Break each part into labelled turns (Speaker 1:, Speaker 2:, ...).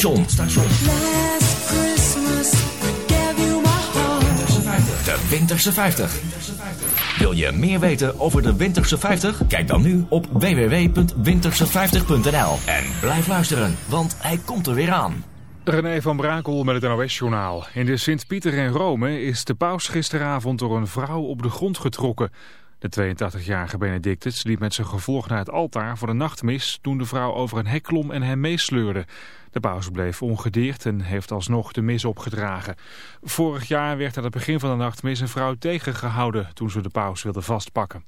Speaker 1: station.
Speaker 2: Last Christmas, I gave you my heart.
Speaker 1: De Winterse 50. Wil je meer weten over de Winterse 50? Kijk dan nu op www.winterse50.nl. En blijf luisteren, want hij komt er weer aan.
Speaker 3: René van Brakel met het NOS-journaal. In de Sint-Pieter in Rome is de paus gisteravond door een vrouw op de grond getrokken. De 82-jarige Benedictus liep met zijn gevolg naar het altaar voor de nachtmis... toen de vrouw over een hek klom en hem meesleurde. De paus bleef ongedeerd en heeft alsnog de mis opgedragen. Vorig jaar werd aan het begin van de nachtmis een vrouw tegengehouden... toen ze de paus wilde vastpakken.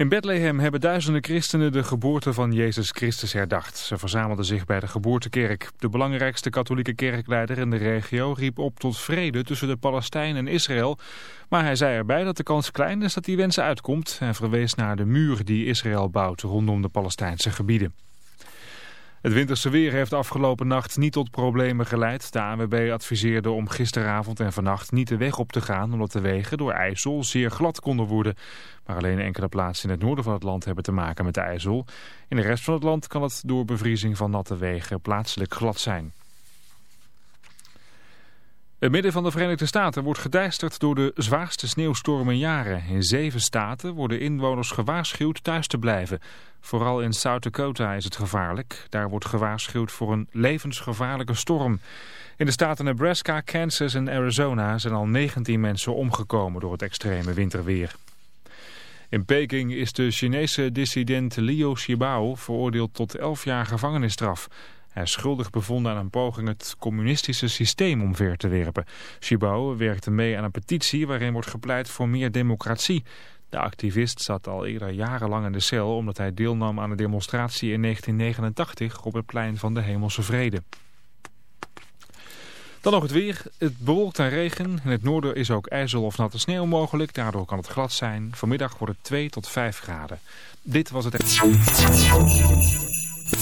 Speaker 3: In Bethlehem hebben duizenden christenen de geboorte van Jezus Christus herdacht. Ze verzamelden zich bij de geboortekerk. De belangrijkste katholieke kerkleider in de regio riep op tot vrede tussen de Palestijnen en Israël. Maar hij zei erbij dat de kans klein is dat die wens uitkomt en verwees naar de muur die Israël bouwt rondom de Palestijnse gebieden. Het winterse weer heeft afgelopen nacht niet tot problemen geleid. De ANWB adviseerde om gisteravond en vannacht niet de weg op te gaan... omdat de wegen door IJssel zeer glad konden worden. Maar alleen enkele plaatsen in het noorden van het land hebben te maken met de IJssel. In de rest van het land kan het door bevriezing van natte wegen plaatselijk glad zijn. Het midden van de Verenigde Staten wordt gedeisterd door de zwaarste sneeuwstorm in jaren. In zeven staten worden inwoners gewaarschuwd thuis te blijven. Vooral in South Dakota is het gevaarlijk. Daar wordt gewaarschuwd voor een levensgevaarlijke storm. In de staten Nebraska, Kansas en Arizona zijn al 19 mensen omgekomen door het extreme winterweer. In Peking is de Chinese dissident Liu Xiaobo veroordeeld tot 11 jaar gevangenisstraf. Hij is schuldig bevonden aan een poging het communistische systeem omver te werpen. Xiaobo werkte mee aan een petitie waarin wordt gepleit voor meer democratie. De activist zat al eerder jarenlang in de cel omdat hij deelnam aan een demonstratie in 1989 op het plein van de Hemelse Vrede. Dan nog het weer. Het bewolkt en regen. In het noorden is ook ijzel of natte sneeuw mogelijk. Daardoor kan het glad zijn. Vanmiddag wordt het 2 tot 5 graden. Dit was het...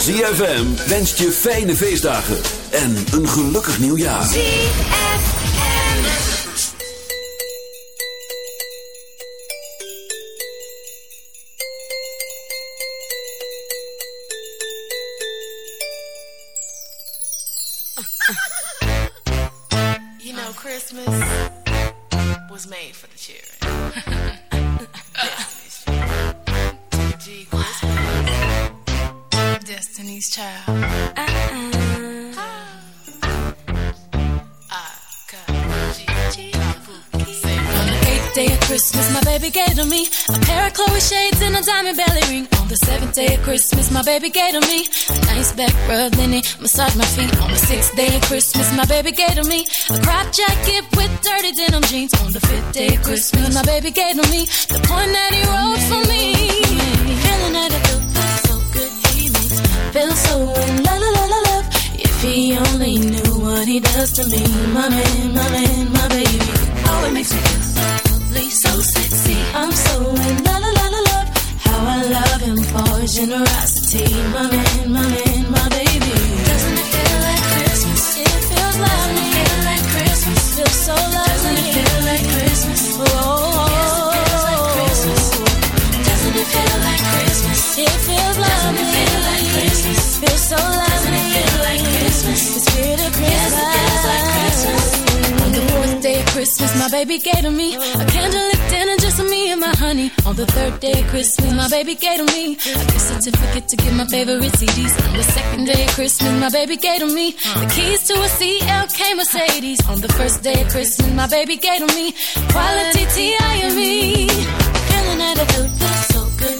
Speaker 4: ZFM wenst je fijne feestdagen en een gelukkig nieuwjaar.
Speaker 5: You know, Christmas was made for the children. Destiny's Child. It.
Speaker 2: Day of Christmas, my baby gave to me a pair of Chloe shades and a diamond belly ring. On the seventh day of Christmas, my baby gave to me a nice back rub, then he massaged my feet. On the sixth day of Christmas, my baby gave to me a crop jacket with dirty denim jeans. On the fifth day of Christmas, my baby gave to me the point that he wrote for me. Me feel so in la la la love. If he only knew what he does to me, my man, my man, my baby. Oh, it makes me feel so lovely, so sexy. I'm so in la la la love. How I love him for his generosity, my man, my man, my baby. Doesn't it feel like Christmas? It feels lovely. Feel like Christmas? Feels so lovely. Doesn't it feel like Christmas? Oh, my baby gave to me a candlelit dinner just for me and my honey. On the third day of Christmas, my baby gave to me a gift certificate to get my favorite CDs. On the second day of Christmas, my baby gave to me the keys to a CLK Mercedes. On the first day of Christmas, my baby gave to me quality T.I.M.E. Feeling that I feel feels so good,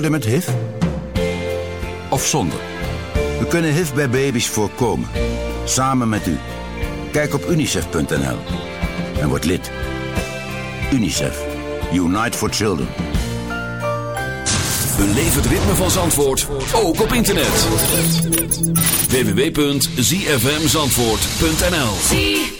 Speaker 6: Worden met HIV? Of zonder? We kunnen HIV bij baby's voorkomen. Samen met u. Kijk op unicef.nl en word lid. UNICEF. Unite for Children.
Speaker 7: Beleef het ritme van Zandvoort, ook op internet. www.zfmzandvoort.nl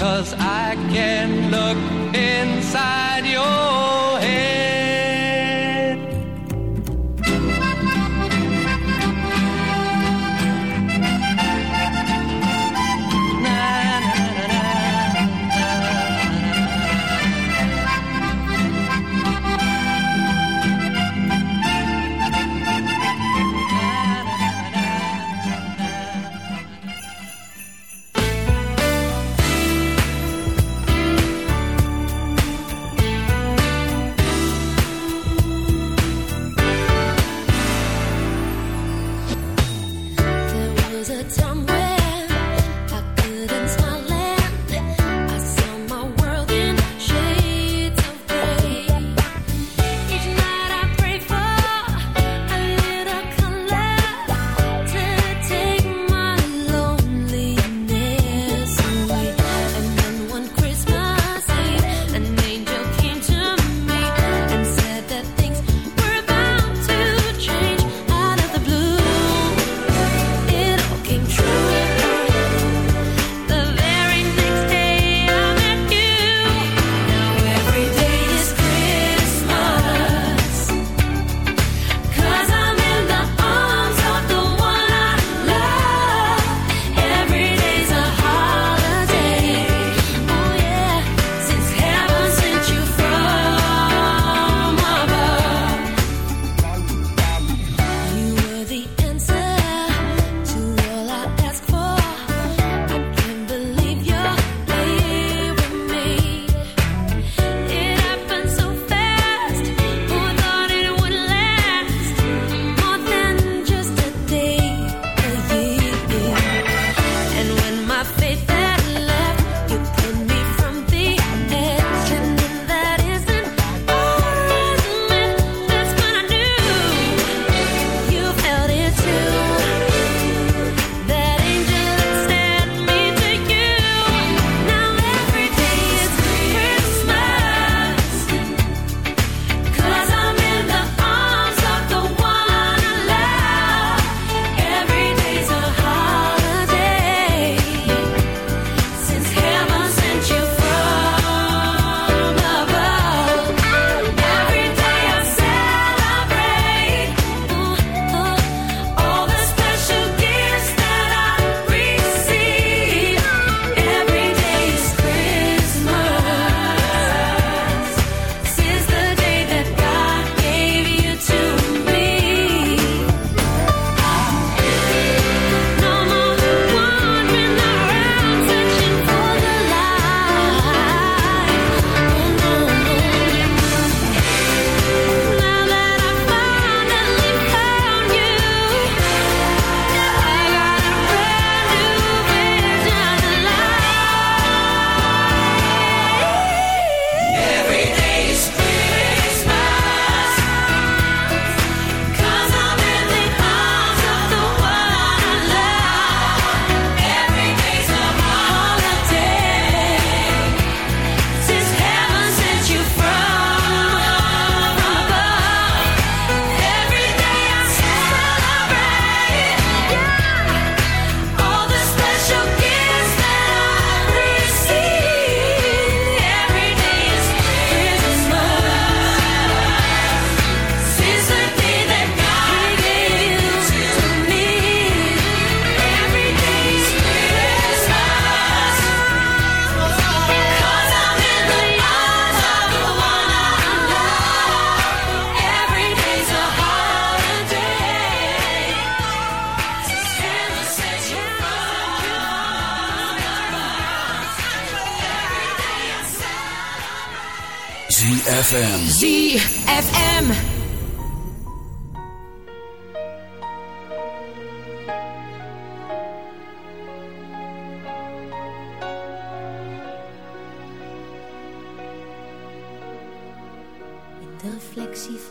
Speaker 8: cause I can look inside your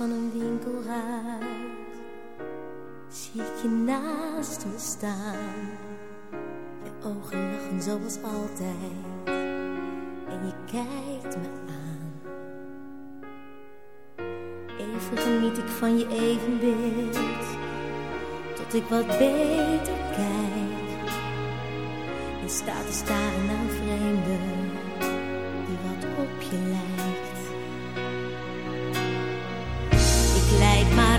Speaker 9: van een winkelraad Zie ik je naast me staan. Je ogen lachen zoals altijd En je kijkt me aan. Even geniet ik van je evenbeeld Tot ik wat beter kijk. En staat te staren naar vreemden.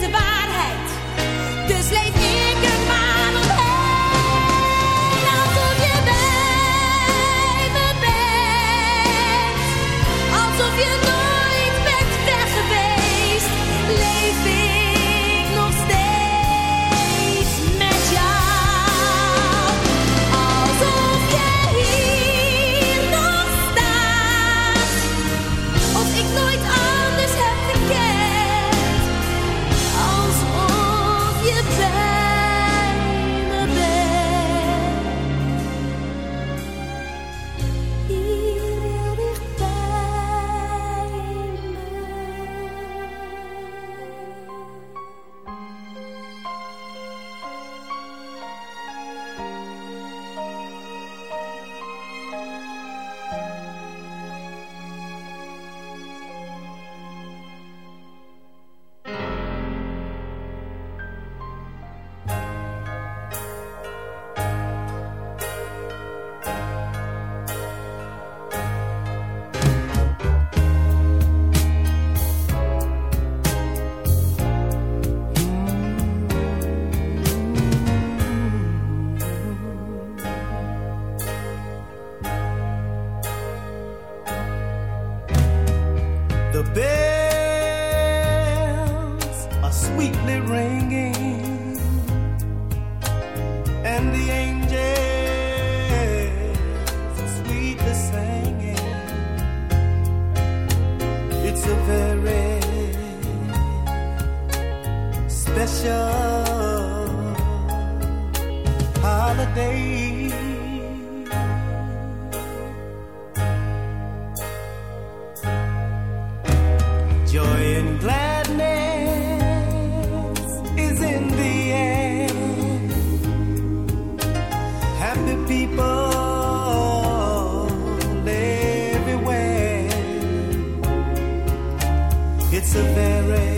Speaker 10: divide. Hey.
Speaker 4: Severe.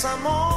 Speaker 11: some more.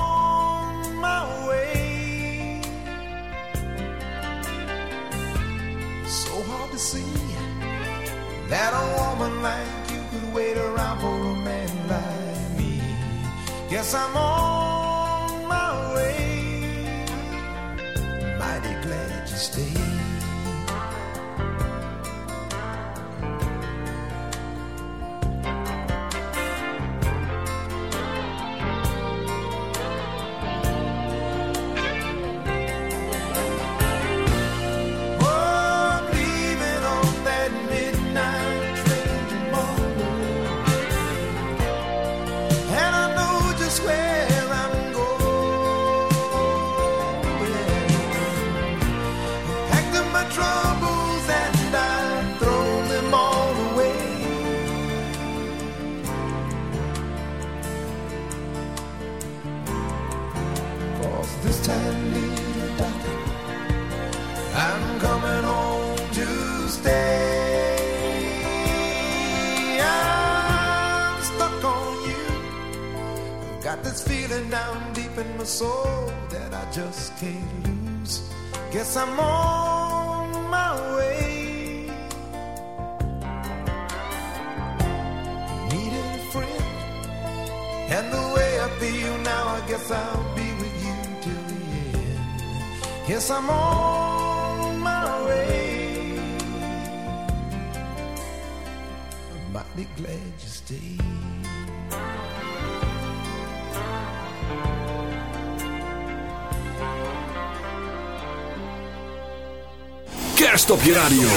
Speaker 4: kerst op je radio.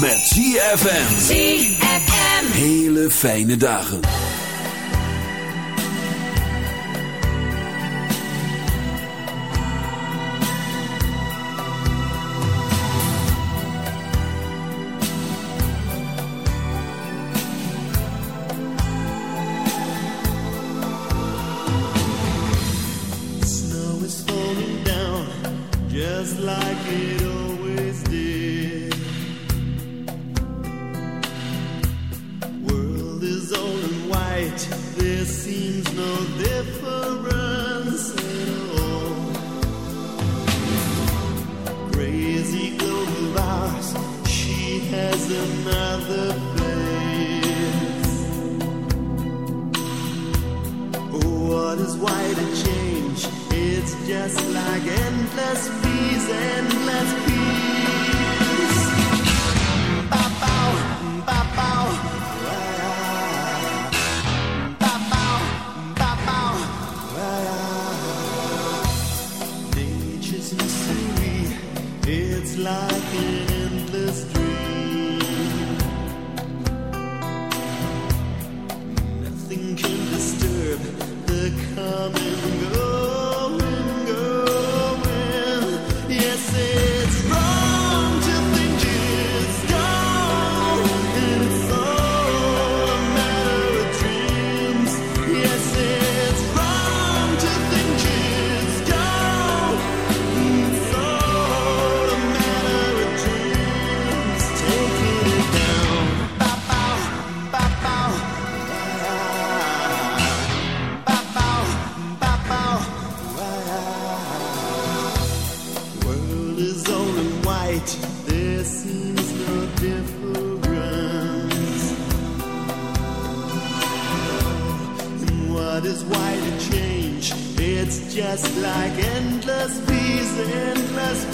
Speaker 4: Met GFM.
Speaker 2: ZFM.
Speaker 4: Hele fijne dagen.
Speaker 12: there seems no difference at all. Crazy she has another face. What is change? It's just like endless peace, endless peace. just like endless bees, endless
Speaker 13: bees.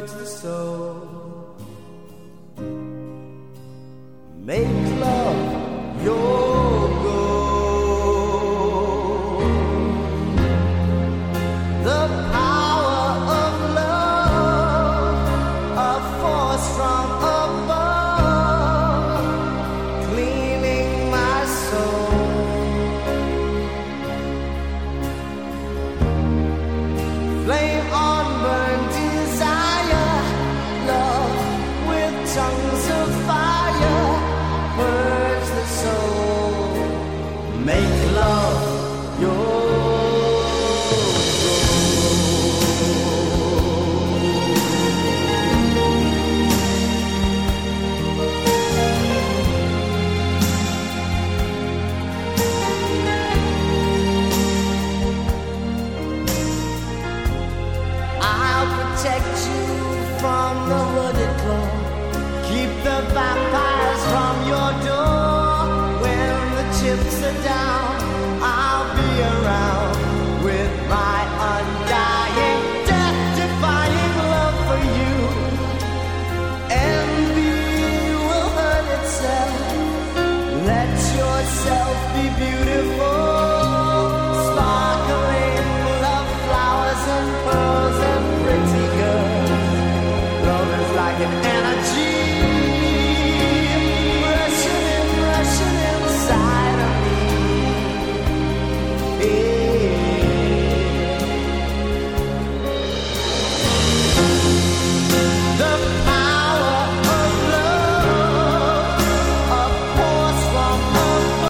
Speaker 14: towards the
Speaker 10: soul. Make love your